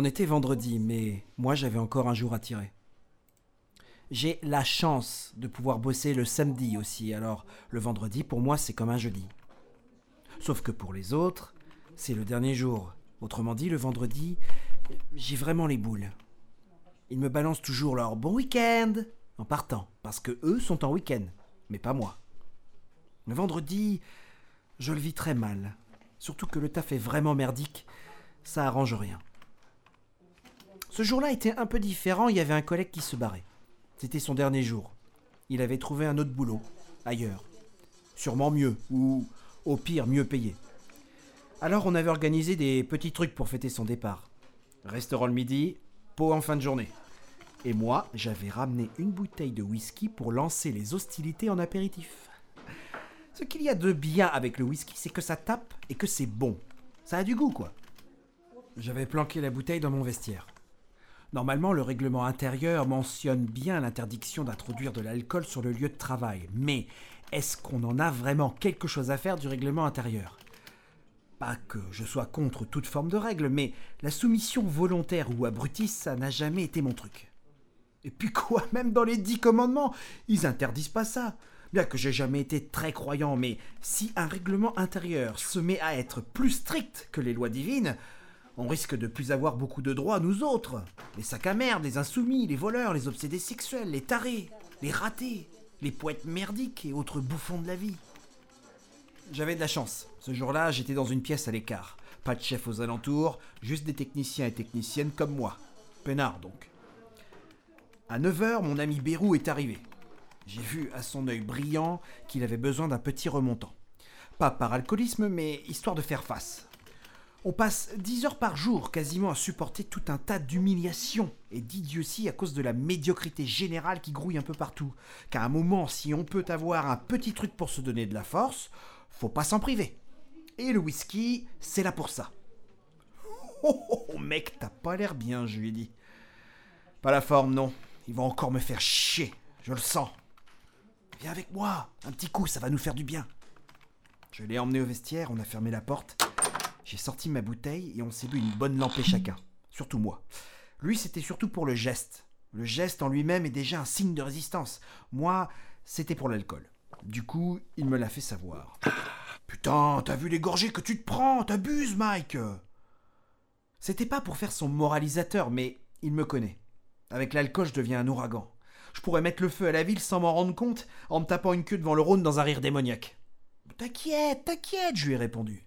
On était vendredi, mais moi j'avais encore un jour à tirer. J'ai la chance de pouvoir bosser le samedi aussi, alors le vendredi pour moi c'est comme un jeudi. Sauf que pour les autres, c'est le dernier jour. Autrement dit, le vendredi, j'ai vraiment les boules. Ils me balancent toujours leur bon week-end en partant, parce que eux sont en week-end, mais pas moi. Le vendredi, je le vis très mal. Surtout que le taf est vraiment merdique, ça arrange rien. Ce jour-là était un peu différent, il y avait un collègue qui se barrait. C'était son dernier jour. Il avait trouvé un autre boulot, ailleurs. Sûrement mieux, ou au pire mieux payé. Alors on avait organisé des petits trucs pour fêter son départ. Restaurant le midi, pot en fin de journée. Et moi, j'avais ramené une bouteille de whisky pour lancer les hostilités en apéritif. Ce qu'il y a de bien avec le whisky, c'est que ça tape et que c'est bon. Ça a du goût, quoi. J'avais planqué la bouteille dans mon vestiaire. Normalement, le règlement intérieur mentionne bien l'interdiction d'introduire de l'alcool sur le lieu de travail. Mais est-ce qu'on en a vraiment quelque chose à faire du règlement intérieur? Pas que je sois contre toute forme de règle, mais la soumission volontaire ou abrutie, ça n'a jamais été mon truc. Et puis quoi, même dans les dix commandements, ils interdisent pas ça. Bien que j'ai jamais été très croyant, mais si un règlement intérieur se met à être plus strict que les lois divines, on risque de plus avoir beaucoup de droits, nous autres. Les sacs à merde, les insoumis, les voleurs, les obsédés sexuels, les tarés, les ratés, les poètes merdiques et autres bouffons de la vie. J'avais de la chance. Ce jour-là, j'étais dans une pièce à l'écart. Pas de chef aux alentours, juste des techniciens et techniciennes comme moi. Peinard donc. À 9h, mon ami Bérou est arrivé. J'ai vu à son œil brillant qu'il avait besoin d'un petit remontant. Pas par alcoolisme, mais histoire de faire face. On passe 10 heures par jour quasiment à supporter tout un tas d'humiliations et d'idioties à cause de la médiocrité générale qui grouille un peu partout. Qu'à un moment, si on peut avoir un petit truc pour se donner de la force, faut pas s'en priver. Et le whisky, c'est là pour ça. Oh, oh, oh mec, t'as pas l'air bien, je lui ai dit. Pas la forme, non. Il va encore me faire chier, je le sens. Viens avec moi, un petit coup, ça va nous faire du bien. Je l'ai emmené au vestiaire, on a fermé la porte. J'ai sorti ma bouteille et on s'est bu une bonne lampée chacun. Surtout moi. Lui, c'était surtout pour le geste. Le geste en lui-même est déjà un signe de résistance. Moi, c'était pour l'alcool. Du coup, il me l'a fait savoir. Putain, t'as vu les gorgées que tu te prends? T'abuses, Mike C'était pas pour faire son moralisateur, mais il me connaît. Avec l'alcool, je deviens un ouragan. Je pourrais mettre le feu à la ville sans m'en rendre compte en me tapant une queue devant le Rhône dans un rire démoniaque. T'inquiète, t'inquiète, je lui ai répondu.